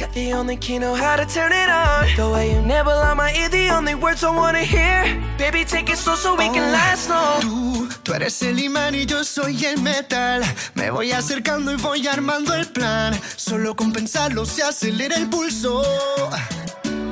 Got the only key, know how to turn it on. The way you on my ear, the only words I wanna hear. Baby, take it slow so we can last long. Tú, tú eres el imán y yo soy el metal. Me voy acercando y voy armando el plan. Solo con pensarlo se acelera el pulso.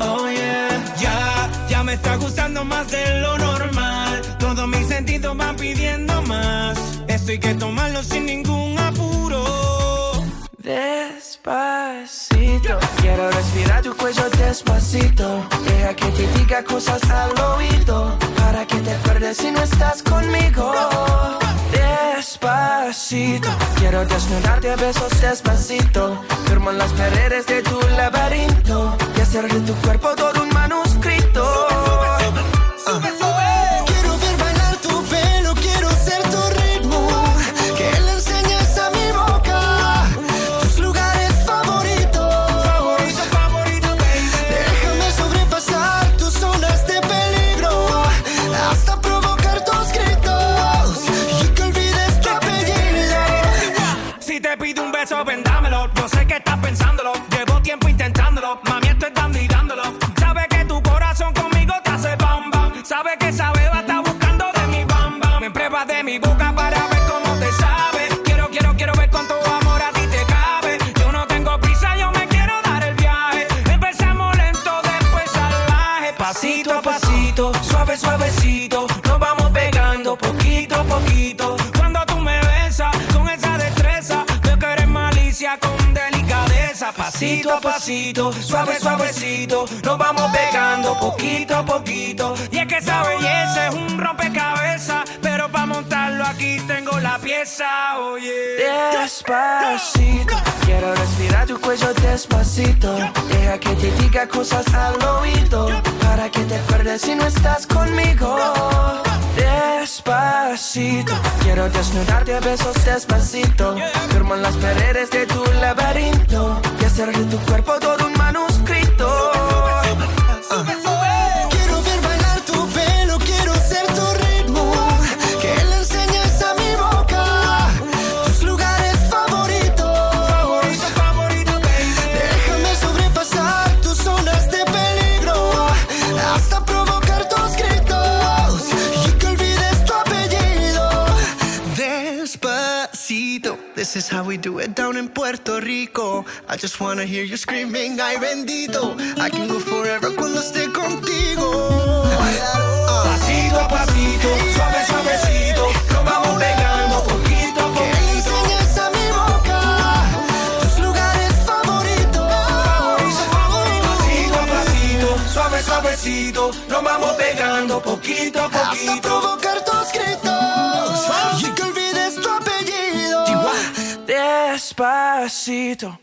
Oh yeah, ya, ya me está gustando más de lo normal. Todos mis sentidos van pidiendo más. Esto hay que tomarlo sin ningún despacito. Deja que te diga cosas al oído. Para que te acuerdes si no estás conmigo. Despacito, quiero desnudarte a besos despacito. Firmo en las paredes de tu laberinto. Y hacer de tu cuerpo de mi boca para ver cómo te sabe. Quiero, quiero, quiero ver cuánto amor a ti te cabe. Yo no tengo prisa, yo me quiero dar el viaje. Empezamos lento, después salvaje. Pasito a pasito, suave, suavecito. Nos vamos pegando poquito a poquito. Cuando tú me besas con esa destreza, veo que eres malicia con delicadeza. Pasito a pasito, suave, suavecito. Nos vamos pegando poquito a poquito. Y es que esa tengo la pieza, oye. Despacito, quiero respirar tu cuello despacito. Deja que te diga cosas al oído. Para que te acuerdes si no estás conmigo. Despacito, quiero desnudarte a besos despacito. Firmo en las paredes de tu laberinto. Y hacer de tu cuerpo todo un manuscrito. Quiero Despacito, this is how we do it down in Puerto Rico. I just wanna hear you screaming, ay bendito. I can go forever cuando esté contigo. Pasito a pasito, suave, suavecito. Nos vamos pegando poquito a poquito. enseñes a mi boca tus lugares favoritos. Pasito a pasito, suave, suavecito. Nos vamos pegando poquito a hasta poquito. provocar tus gritos Despacito.